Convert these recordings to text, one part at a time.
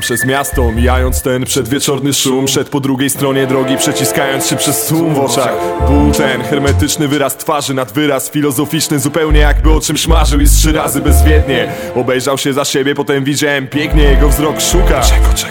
przez miasto, mijając ten przedwieczorny szum. Szedł po drugiej stronie drogi, przeciskając się przez tłum w oczach. Ból ten, hermetyczny wyraz twarzy nad wyraz filozoficzny Zupełnie jakby o czymś marzył i z trzy razy bezwiednie. Obejrzał się za siebie, potem widziałem pięknie, jego wzrok szuka.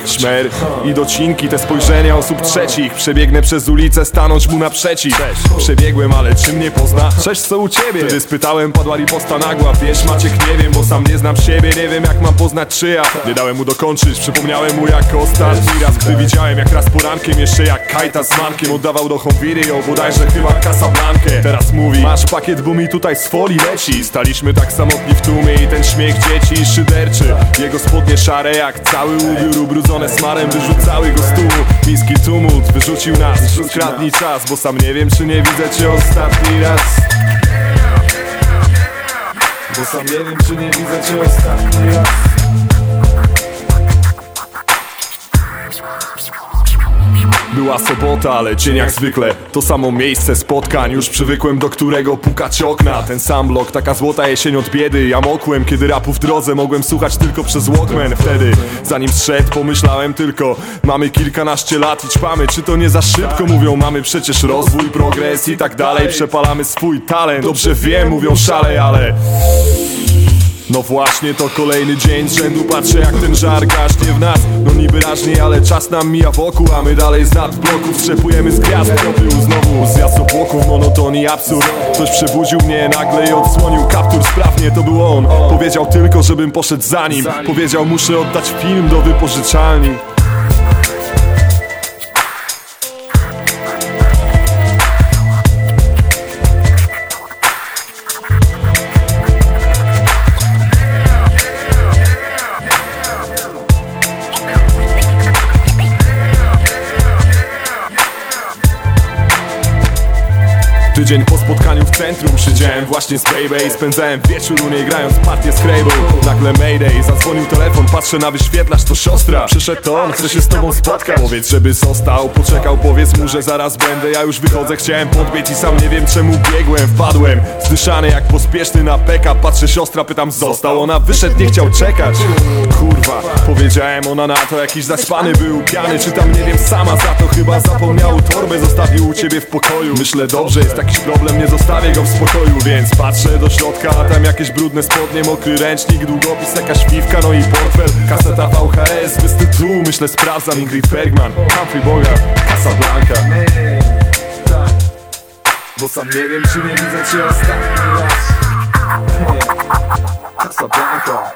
Szmer i docinki, te spojrzenia osób trzecich. Przebiegnę przez ulicę, stanąć mu naprzeciw. Przebiegłem, ale czy mnie pozna? Cześć, co u ciebie? Wtedy spytałem, padła riposta nagła. Wiesz Maciek, nie wiem, bo sam nie znam siebie. Nie wiem jak mam poznać czyja. Nie dałem mu dokończyć, przypomniałem mu jak ostatni raz Gdy widziałem jak raz porankiem, jeszcze jak kajta z mankiem Oddawał do Honviry, ją bodajże chyba Casablankę. Teraz mówi, masz pakiet, bo mi tutaj z folii leci. Staliśmy tak samotni w tłumie i ten śmiech dzieci szyderczy. Jego spodnie szare jak cały ubiór ubrudzone smarem Wyrzucały go z tłumu, miski tumult Wyrzucił nas, skradnij czas Bo sam nie wiem czy nie widzę cię ostatni raz. Bo sam nie wiem czy nie widzę cię ostatni raz Była sobota, ale dzień jak zwykle. To samo miejsce spotkań. Już przywykłem do którego pukać okna. Ten sam blok, taka złota jesień od biedy. Ja mokłem, kiedy rapu w drodze Mogłem słuchać tylko przez Walkman. Wtedy, zanim zszedł, pomyślałem tylko Mamy kilkanaście lat i ćpamy. Czy to nie za szybko? Mówią, mamy przecież rozwój, progres i tak dalej. Przepalamy swój talent. Dobrze wiem, mówią szale, ale... No właśnie to kolejny dzień z rzędu. Patrzę jak ten żar gaśnie w nas. No niby raźniej, ale czas nam mija wokół A my dalej z nad bloków strzepujemy z gwiazd. Popiół znowu z obłoków, monotonii, absurd. Ktoś przebudził mnie nagle i odsłonił kaptur. Sprawnie To był on, powiedział tylko żebym poszedł za nim. Powiedział muszę oddać film do wypożyczalni Tydzień po spotkaniu w centrum Siedziałem właśnie z Baby spędzałem wieczór u niej grając partię z Crable Nagle Mayday, zadzwonił telefon, patrzę na wyświetlacz, to siostra. Przyszedł to on, chce się z tobą spotkać. Powiedz, żeby został, poczekał, powiedz mu, że zaraz będę. Ja już wychodzę, chciałem podbiec i sam nie wiem czemu biegłem Wpadłem, zdyszany jak pospieszny na peka Patrzę siostra, pytam został, ona? Wyszedł, nie chciał czekać. Kurwa, powiedziałem, ona na to jakiś zaspany był Piany, czy tam nie wiem, sama za to chyba zapomniał. Torbę zostawił u ciebie w pokoju. Myślę, dobrze, jest jakiś problem, nie zostawię go w spokoju. Więc patrzę do środka, a tam jakieś brudne spodnie Mokry ręcznik, długopis, jakaś piwka, no i portfel. Kaseta VHS, bez tytułu, myślę, sprawdzam. Ingrid Bergman, Humphrey Bogart, Casablanca Bo sam nie wiem, czy nie widzę cię ostatni raz. Casablanca